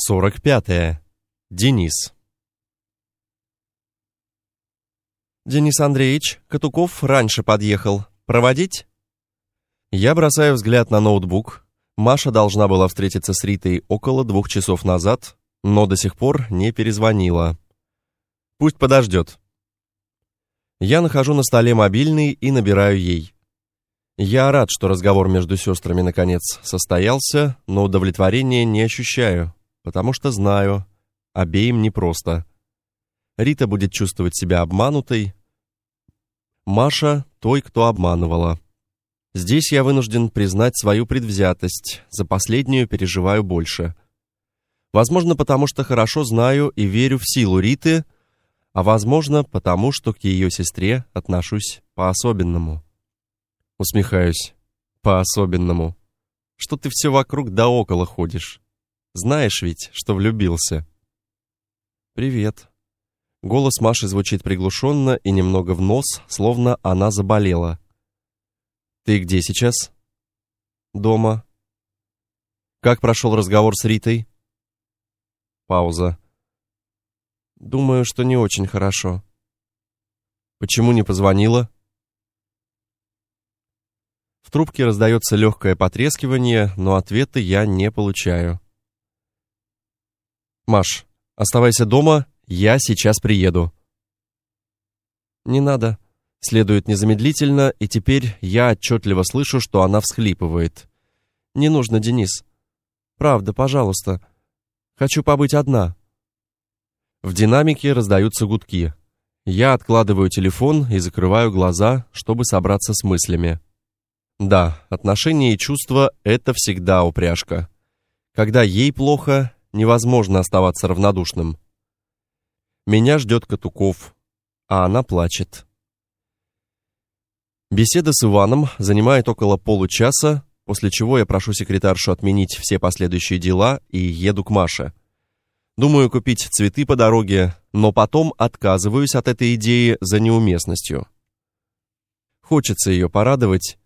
45. -е. Денис. Денис Андреевич, Катуков раньше подъехал. Проводить? Я бросаю взгляд на ноутбук. Маша должна была встретиться с Ритой около двух часов назад, но до сих пор не перезвонила. Пусть подождет. Я нахожу на столе мобильный и набираю ей. Я рад, что разговор между сестрами наконец состоялся, но удовлетворения не ощущаю потому что знаю, обеим непросто. Рита будет чувствовать себя обманутой, Маша той, кто обманывала. Здесь я вынужден признать свою предвзятость, за последнюю переживаю больше. Возможно, потому что хорошо знаю и верю в силу Риты, а возможно, потому что к ее сестре отношусь по-особенному. Усмехаюсь. По-особенному. Что ты все вокруг да около ходишь? Знаешь ведь, что влюбился. Привет. Голос Маши звучит приглушенно и немного в нос, словно она заболела. Ты где сейчас? Дома. Как прошел разговор с Ритой? Пауза. Думаю, что не очень хорошо. Почему не позвонила? В трубке раздается легкое потрескивание, но ответа я не получаю. Маш, оставайся дома, я сейчас приеду. Не надо. Следует незамедлительно, и теперь я отчетливо слышу, что она всхлипывает. Не нужно, Денис. Правда, пожалуйста. Хочу побыть одна. В динамике раздаются гудки. Я откладываю телефон и закрываю глаза, чтобы собраться с мыслями. Да, отношения и чувства это всегда упряжка. Когда ей плохо, невозможно оставаться равнодушным. Меня ждет Катуков, а она плачет. Беседа с Иваном занимает около получаса, после чего я прошу секретаршу отменить все последующие дела и еду к Маше. Думаю купить цветы по дороге, но потом отказываюсь от этой идеи за неуместностью. Хочется ее порадовать,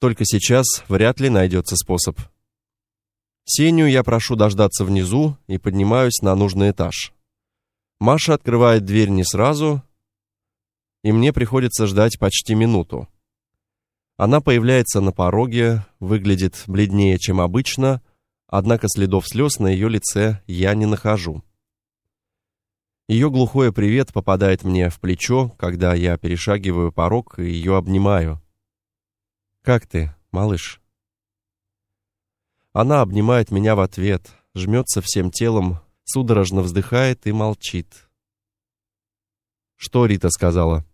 только сейчас вряд ли найдется способ. Сеню я прошу дождаться внизу и поднимаюсь на нужный этаж. Маша открывает дверь не сразу, и мне приходится ждать почти минуту. Она появляется на пороге, выглядит бледнее, чем обычно, однако следов слез на ее лице я не нахожу. Ее глухое привет попадает мне в плечо, когда я перешагиваю порог и ее обнимаю. Как ты, малыш? Она обнимает меня в ответ, жмется всем телом, судорожно вздыхает и молчит. Что Рита сказала?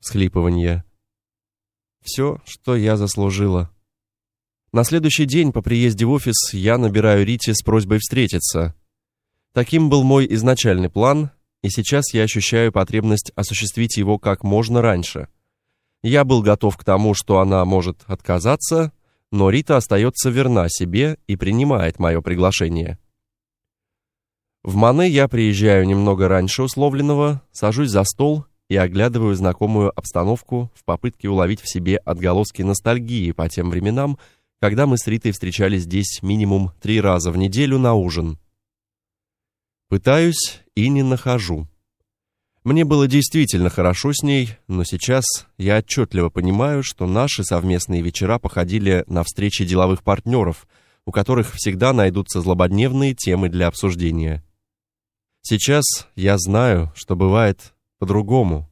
Схлипывание. Все, что я заслужила. На следующий день по приезде в офис я набираю Рите с просьбой встретиться. Таким был мой изначальный план, и сейчас я ощущаю потребность осуществить его как можно раньше. Я был готов к тому, что она может отказаться, но Рита остается верна себе и принимает мое приглашение. В Мане я приезжаю немного раньше условленного, сажусь за стол и оглядываю знакомую обстановку в попытке уловить в себе отголоски ностальгии по тем временам, когда мы с Ритой встречались здесь минимум три раза в неделю на ужин. Пытаюсь и не нахожу. Мне было действительно хорошо с ней, но сейчас я отчетливо понимаю, что наши совместные вечера походили на встречи деловых партнеров, у которых всегда найдутся злободневные темы для обсуждения. Сейчас я знаю, что бывает по-другому.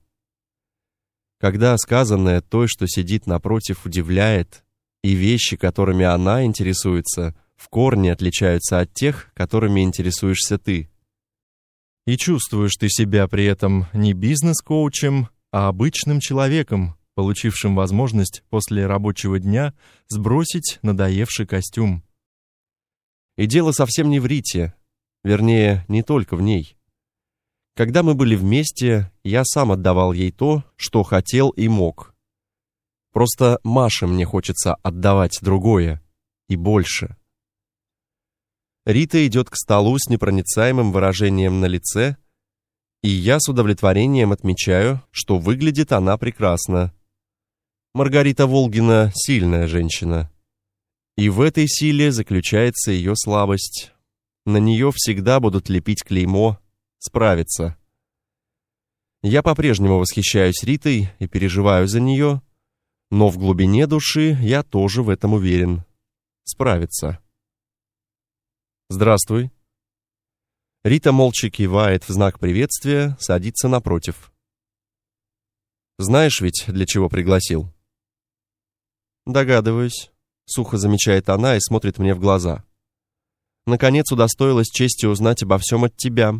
Когда сказанное той, что сидит напротив, удивляет, и вещи, которыми она интересуется, в корне отличаются от тех, которыми интересуешься ты и чувствуешь ты себя при этом не бизнес-коучем, а обычным человеком, получившим возможность после рабочего дня сбросить надоевший костюм. И дело совсем не в Рите, вернее, не только в ней. Когда мы были вместе, я сам отдавал ей то, что хотел и мог. Просто Маше мне хочется отдавать другое и больше. Рита идет к столу с непроницаемым выражением на лице, и я с удовлетворением отмечаю, что выглядит она прекрасно. Маргарита Волгина сильная женщина. И в этой силе заключается ее слабость. на нее всегда будут лепить клеймо «справиться». Я по-прежнему восхищаюсь Ритой и переживаю за нее, но в глубине души я тоже в этом уверен. Справится. Здравствуй. Рита молча кивает в знак приветствия, садится напротив. Знаешь ведь, для чего пригласил? Догадываюсь, сухо замечает она и смотрит мне в глаза. Наконец удостоилась чести узнать обо всем от тебя.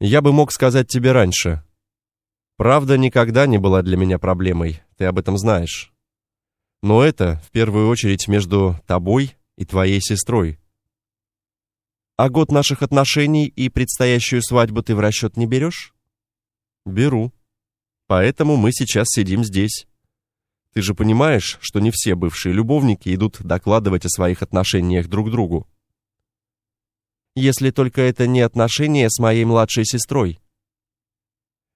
Я бы мог сказать тебе раньше. Правда никогда не была для меня проблемой, ты об этом знаешь. Но это, в первую очередь, между тобой и твоей сестрой. А год наших отношений и предстоящую свадьбу ты в расчет не берешь? Беру. Поэтому мы сейчас сидим здесь. Ты же понимаешь, что не все бывшие любовники идут докладывать о своих отношениях друг другу. Если только это не отношения с моей младшей сестрой.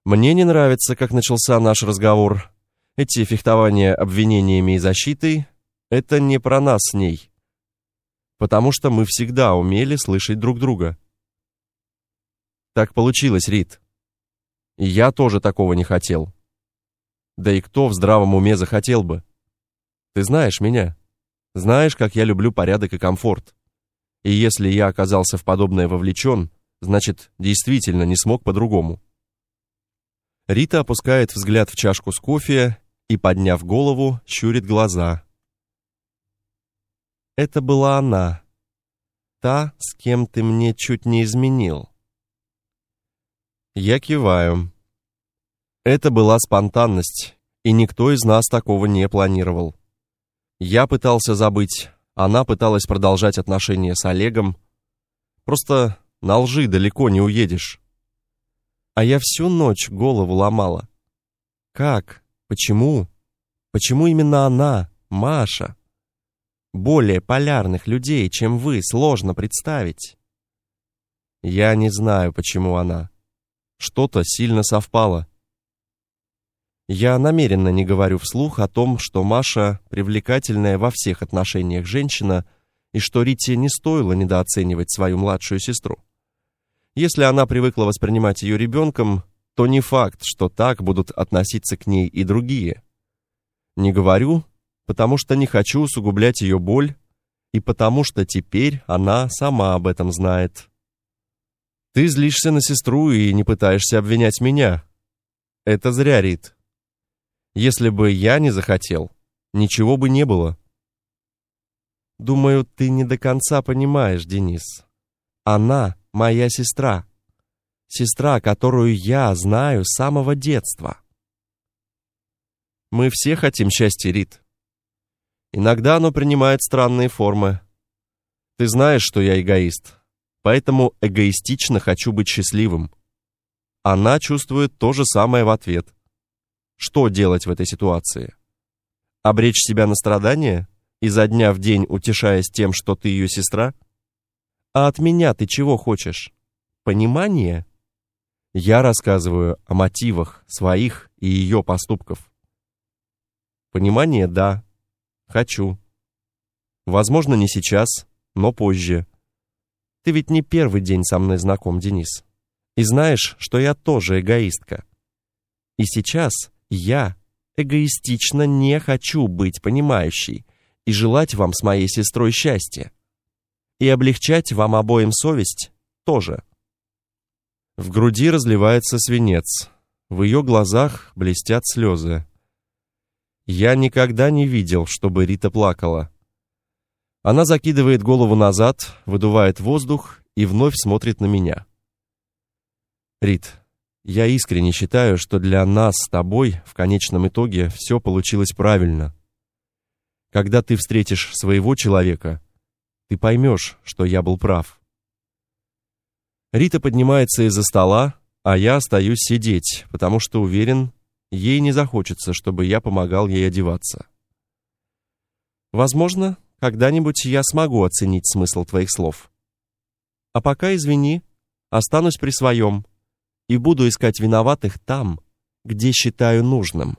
Мне не нравится, как начался наш разговор. Эти фехтования обвинениями и защитой — это не про нас с ней потому что мы всегда умели слышать друг друга. Так получилось, Рит. И я тоже такого не хотел. Да и кто в здравом уме захотел бы? Ты знаешь меня. Знаешь, как я люблю порядок и комфорт. И если я оказался в подобное вовлечен, значит, действительно не смог по-другому. Рита опускает взгляд в чашку с кофе и, подняв голову, щурит глаза. Это была она. Та, с кем ты мне чуть не изменил. Я киваю. Это была спонтанность, и никто из нас такого не планировал. Я пытался забыть, она пыталась продолжать отношения с Олегом. Просто на лжи далеко не уедешь. А я всю ночь голову ломала. Как? Почему? Почему именно она, Маша? Более полярных людей, чем вы, сложно представить. Я не знаю, почему она. Что-то сильно совпало. Я намеренно не говорю вслух о том, что Маша привлекательная во всех отношениях женщина и что Рите не стоило недооценивать свою младшую сестру. Если она привыкла воспринимать ее ребенком, то не факт, что так будут относиться к ней и другие. Не говорю, потому что не хочу усугублять ее боль и потому что теперь она сама об этом знает. Ты злишься на сестру и не пытаешься обвинять меня. Это зря, Рит. Если бы я не захотел, ничего бы не было. Думаю, ты не до конца понимаешь, Денис. Она моя сестра. Сестра, которую я знаю с самого детства. Мы все хотим счастья, Рит. Иногда оно принимает странные формы. Ты знаешь, что я эгоист, поэтому эгоистично хочу быть счастливым. Она чувствует то же самое в ответ. Что делать в этой ситуации? Обречь себя на страдания, изо дня в день утешаясь тем, что ты ее сестра? А от меня ты чего хочешь? Понимание? Я рассказываю о мотивах своих и ее поступков. Понимание, да, Хочу. Возможно, не сейчас, но позже. Ты ведь не первый день со мной знаком, Денис. И знаешь, что я тоже эгоистка. И сейчас я эгоистично не хочу быть понимающей и желать вам с моей сестрой счастья. И облегчать вам обоим совесть тоже. В груди разливается свинец. В ее глазах блестят слезы. Я никогда не видел, чтобы Рита плакала. Она закидывает голову назад, выдувает воздух и вновь смотрит на меня. Рит, я искренне считаю, что для нас с тобой в конечном итоге все получилось правильно. Когда ты встретишь своего человека, ты поймешь, что я был прав. Рита поднимается из-за стола, а я остаюсь сидеть, потому что уверен, Ей не захочется, чтобы я помогал ей одеваться. Возможно, когда-нибудь я смогу оценить смысл твоих слов. А пока извини, останусь при своем и буду искать виноватых там, где считаю нужным.